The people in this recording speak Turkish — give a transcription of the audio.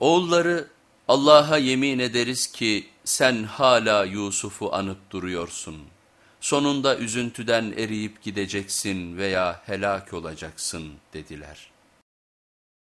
Oğulları Allah'a yemin ederiz ki sen hala Yusuf'u anıp duruyorsun. Sonunda üzüntüden eriyip gideceksin veya helak olacaksın dediler.''